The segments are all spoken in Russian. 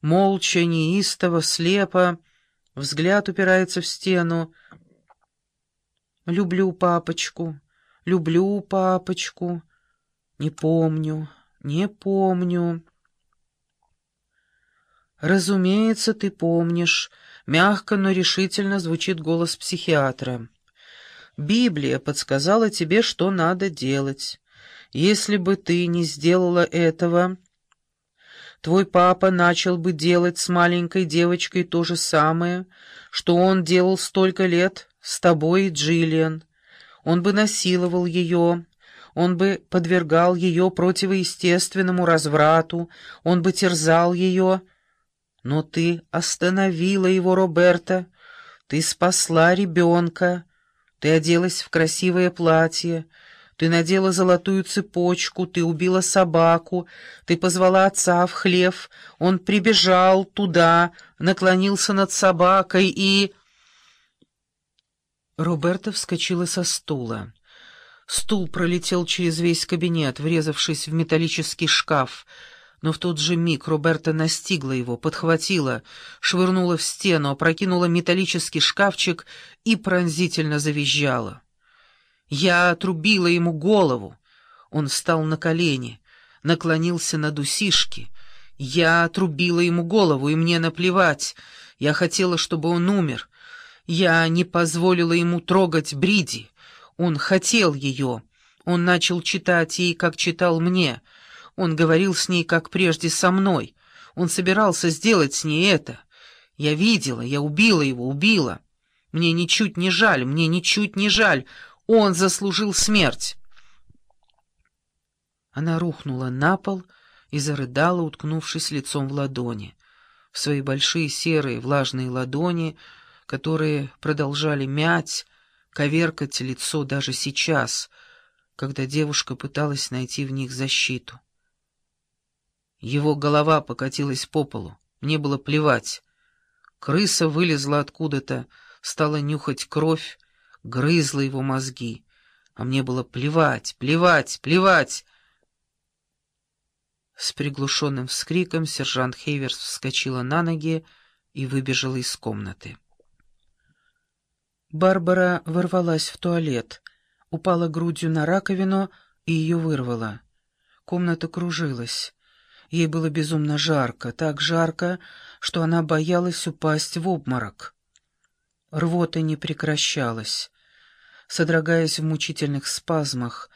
молча, неистово, слепо, взгляд упирается в стену. «Люблю папочку, люблю папочку, не помню, не помню». «Разумеется, ты помнишь», — мягко, но решительно звучит голос психиатра. «Библия подсказала тебе, что надо делать. Если бы ты не сделала этого, твой папа начал бы делать с маленькой девочкой то же самое, что он делал столько лет с тобой и Джиллиан. Он бы насиловал ее, он бы подвергал ее противоестественному разврату, он бы терзал ее. Но ты остановила его, Роберта, ты спасла ребенка, ты оделась в красивое платье, ты надела золотую цепочку, ты убила собаку, ты позвала отца в хлев, он прибежал туда, наклонился над собакой и... Роберта вскочила со стула. Стул пролетел через весь кабинет, врезавшись в металлический шкаф, но в тот же миг Роберта настигла его, подхватила, швырнула в стену, опрокинула металлический шкафчик и пронзительно завизжала. Я отрубила ему голову. Он встал на колени, наклонился над усишки. Я отрубила ему голову, и мне наплевать. Я хотела, чтобы он умер. Я не позволила ему трогать Бриди. Он хотел ее. Он начал читать ей, как читал мне. Он говорил с ней, как прежде со мной. Он собирался сделать с ней это. Я видела, я убила его, убила. Мне ничуть не жаль, мне ничуть не жаль. Он заслужил смерть. Она рухнула на пол и зарыдала, уткнувшись лицом в ладони. В свои большие серые влажные ладони, которые продолжали мять, коверкать лицо даже сейчас, когда девушка пыталась найти в них защиту. Его голова покатилась по полу. Мне было плевать. Крыса вылезла откуда-то, стала нюхать кровь, грызла его мозги, а мне было плевать, плевать, плевать. С приглушенным вскриком сержант Хейверс вскочила на ноги и выбежала из комнаты. Барбара ворвалась в туалет, упала грудью на раковину и ее вырвала. Комната кружилась. Ей было безумно жарко, так жарко, что она боялась упасть в обморок. Рвота не прекращалась. Содрогаясь в мучительных спазмах,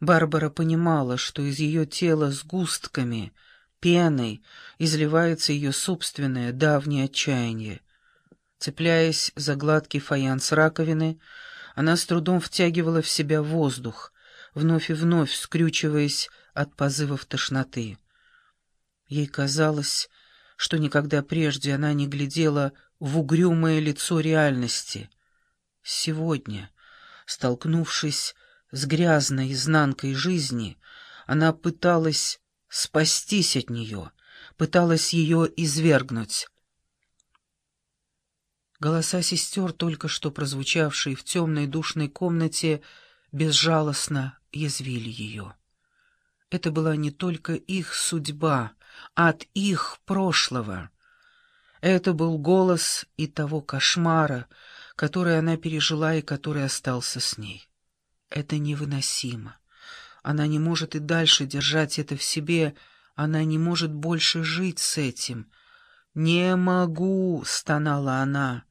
Барбара понимала, что из ее тела с густками, пеной, изливается ее собственное давнее отчаяние. Цепляясь за гладкий фаянс раковины, она с трудом втягивала в себя воздух, вновь и вновь скрючиваясь от позывов тошноты. Ей казалось, что никогда прежде она не глядела в угрюмое лицо реальности. Сегодня, столкнувшись с грязной изнанкой жизни, она пыталась спастись от нее, пыталась ее извергнуть. Голоса сестер, только что прозвучавшие в темной душной комнате, безжалостно язвили ее. Это была не только их судьба, а от их прошлого. Это был голос и того кошмара, который она пережила и который остался с ней. Это невыносимо. Она не может и дальше держать это в себе, она не может больше жить с этим. «Не могу!» — стонала она.